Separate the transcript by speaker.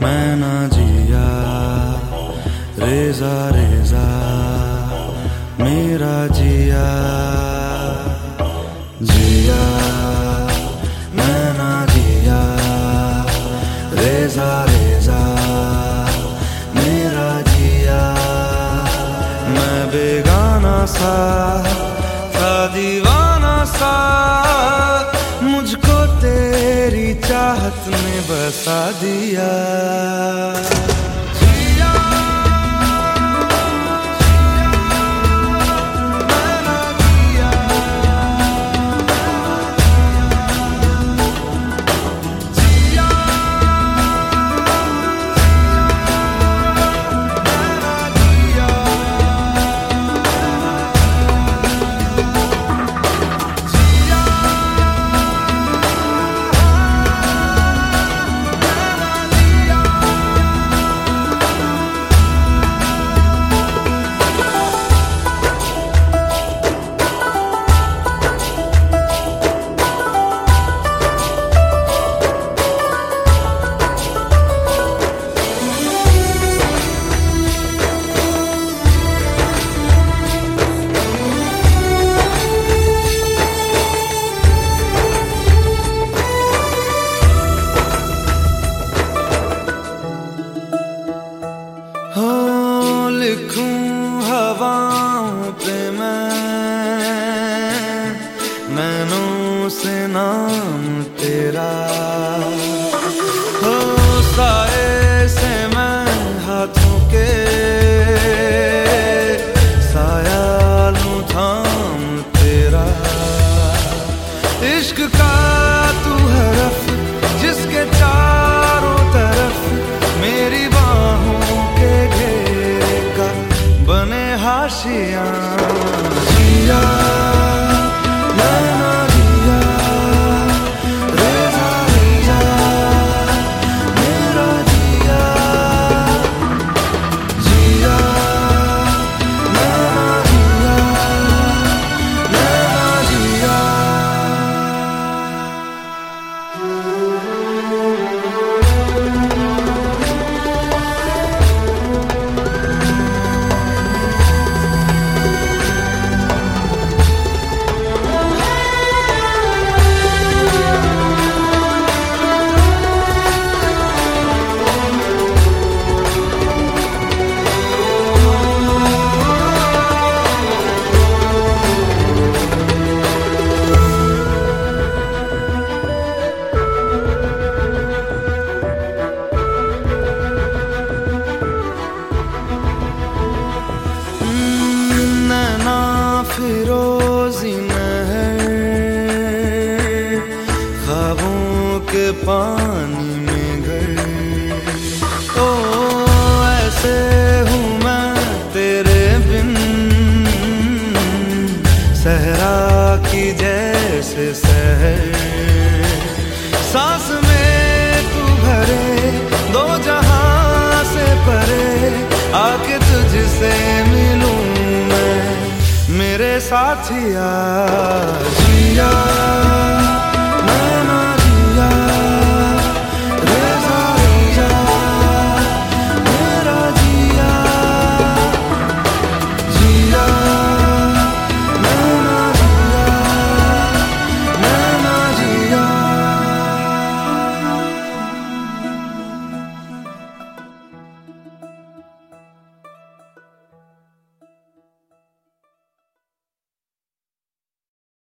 Speaker 1: मैं ना जिया। रेजा रेजा मेरा जिया। जिया। चाहत ने बसा दिया। लिखूं हवाओं पे मैं मैनों से नाम तेरा हाशिया। पानी में घर। ओ, ऐसे हूँ मैं तेरे बिन। सहरा की जैसे सहर सांस में तू भरे, दो जहाँ से परे। आके तुझसे मिलूं मैं, मेरे साथिया, जिया।